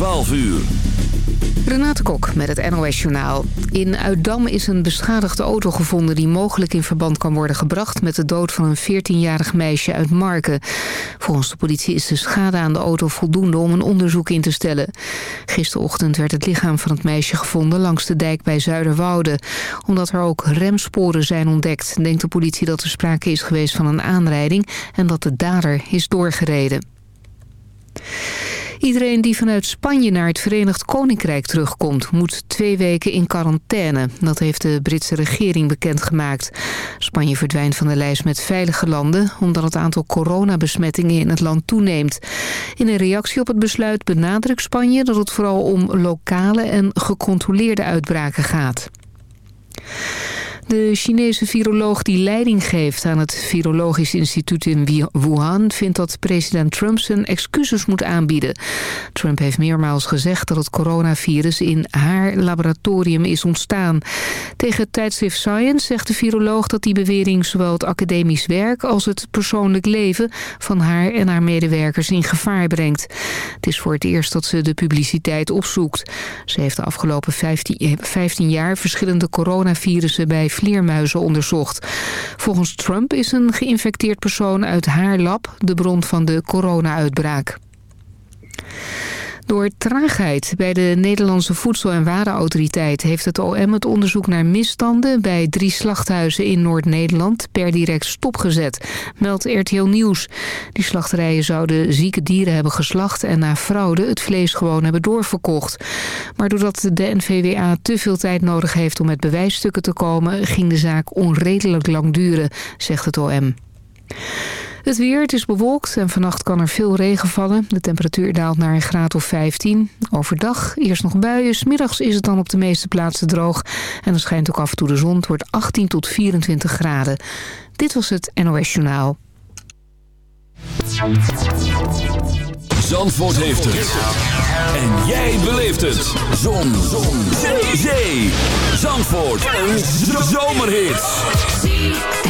12 uur. Renate Kok met het NOS Journaal. In Uitdam is een beschadigde auto gevonden... die mogelijk in verband kan worden gebracht... met de dood van een 14-jarig meisje uit Marken. Volgens de politie is de schade aan de auto voldoende... om een onderzoek in te stellen. Gisterochtend werd het lichaam van het meisje gevonden... langs de dijk bij Zuiderwoude. Omdat er ook remsporen zijn ontdekt... denkt de politie dat er sprake is geweest van een aanrijding... en dat de dader is doorgereden. Iedereen die vanuit Spanje naar het Verenigd Koninkrijk terugkomt... moet twee weken in quarantaine. Dat heeft de Britse regering bekendgemaakt. Spanje verdwijnt van de lijst met veilige landen... omdat het aantal coronabesmettingen in het land toeneemt. In een reactie op het besluit benadrukt Spanje... dat het vooral om lokale en gecontroleerde uitbraken gaat. De Chinese viroloog die leiding geeft aan het Virologisch Instituut in Wuhan... vindt dat president Trump zijn excuses moet aanbieden. Trump heeft meermaals gezegd dat het coronavirus in haar laboratorium is ontstaan. Tegen tijdschrift Science zegt de viroloog dat die bewering... zowel het academisch werk als het persoonlijk leven van haar en haar medewerkers in gevaar brengt. Het is voor het eerst dat ze de publiciteit opzoekt. Ze heeft de afgelopen 15, 15 jaar verschillende coronavirussen bij vleermuizen onderzocht. Volgens Trump is een geïnfecteerd persoon uit haar lab de bron van de corona-uitbraak. Door traagheid bij de Nederlandse Voedsel- en Warenautoriteit... heeft het OM het onderzoek naar misstanden bij drie slachthuizen in Noord-Nederland... per direct stopgezet, meldt RTL Nieuws. Die slachterijen zouden zieke dieren hebben geslacht... en na fraude het vlees gewoon hebben doorverkocht. Maar doordat de NVWA te veel tijd nodig heeft om met bewijsstukken te komen... ging de zaak onredelijk lang duren, zegt het OM. Het weer, het is bewolkt en vannacht kan er veel regen vallen. De temperatuur daalt naar een graad of 15. Overdag eerst nog buien, middags is het dan op de meeste plaatsen droog. En dan schijnt ook af en toe de zon. Het wordt 18 tot 24 graden. Dit was het NOS Journaal. Zandvoort heeft het. En jij beleeft het. Zon. zon. Zee. Zandvoort. Een zomerhit